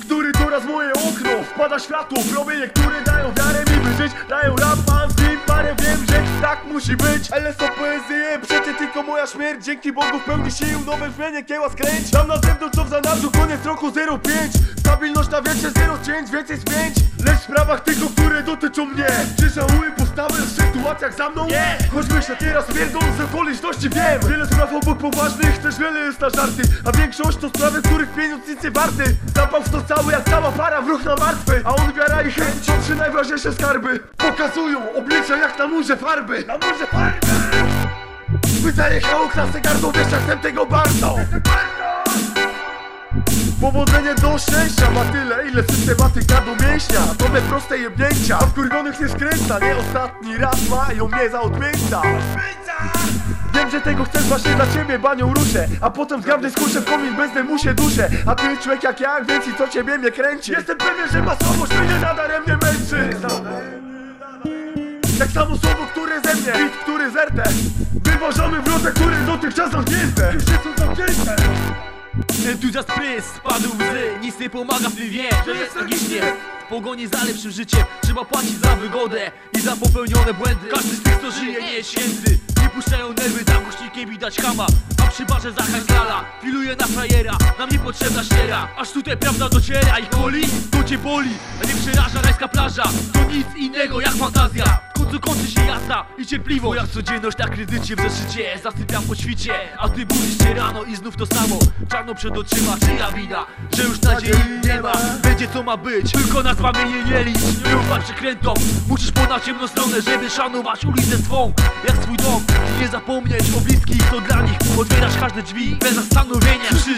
Który to raz moje okno wpada światło Promienie, które dają wiarę mi by żyć. Dają rap, mam z parę, wiem, że tak musi być. Ale są poezje, przecie tylko moja śmierć. Dzięki Bogu w pełni sił, nowe brzmienie, kieła skręć. Tam na zewnątrz, co w zanadrzu, koniec roku 05 Stabilność na wietrze, 0 cięć, więcej spięć Lecz w sprawach tylko, które dotyczą mnie Czy żałuję, postawy w sytuacjach za mną? Nie! Choć myślę teraz twierdzą, z okoliczności wiem. Wiele spraw obok poważnych, też wiele jest na żarty. A większość to sprawy, których pieniądz nic nie warty. Zapał w to cały jak cała para w ruch na martwy. A on wiara i chęć trzy najważniejsze skarby. Pokazują oblicza jak na murze farby. Na murze farby! Wydaje chaos na gardło, wiesz jak tego bardzo Powodzenie do szczęścia ma tyle, ile systematyka do mięśnia. To me proste jebnięcia, a wkurwionych nie skręca. Nie ostatni raz mają mnie za odmieńca Wiem, że tego chcesz właśnie dla ciebie banią ruszę. A potem zgawny skurczę w komin bez musie duszę. A ty człowiek jak ja, więc i co ciebie mnie kręci? Jestem pewien, że masowość mnie nadaremnie męczy. Tak samo słowo, które ze mnie, bit, który zertę. Wyważamy wrotę, które dotychczas zamknięte. Zamknięte Entuzjazm prys, spadł łzy Nic nie pomaga, ty wie, że jest tragicznie. W pogoni za lepszym życiem Trzeba płacić za wygodę i za popełnione błędy. Każdy z tych, co żyje, nie jest święty. Nie puszczają nerwy, za głośnikiem widać chama A przy barze skala Filuje na frajera, nam niepotrzebna ściera. Aż tutaj prawda dociera i koli, to cię boli. A nie przeraża rajska plaża. To nic innego jak fantazja W końcu kończy się jazda i cierpliwość. Moja codzienność na kredycie w zeszycie Zasypiam po świcie, a ty budzisz się rano i znów to samo. Czarno przed oczyma, czyja wina Że już nadziei nie ma. Będzie co ma być, tylko nazwa mnie nie nie licz. Nie ufaj przekrętom Musisz ponad ciemną stronę, żeby szanować ulicę swą. Jak swój dom I nie zapomnieć o bliskich, to dla nich Otwierasz każde drzwi. Bez zastanowienia Słyszysz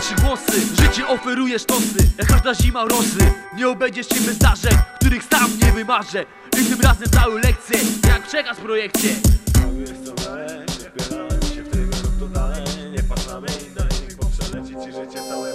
trzy głosy Życie oferuje sztosy, jak każda zima rosy Nie obejdziesz się bez zdarzeń, których sam nie wymarzę. I tym razem cały lekcję, jak przekaz w projekcie. Cały jest to dalej, nie się w tego, to dalej Nie patrz na mnie i daj, niech poprzeleci ci życie całe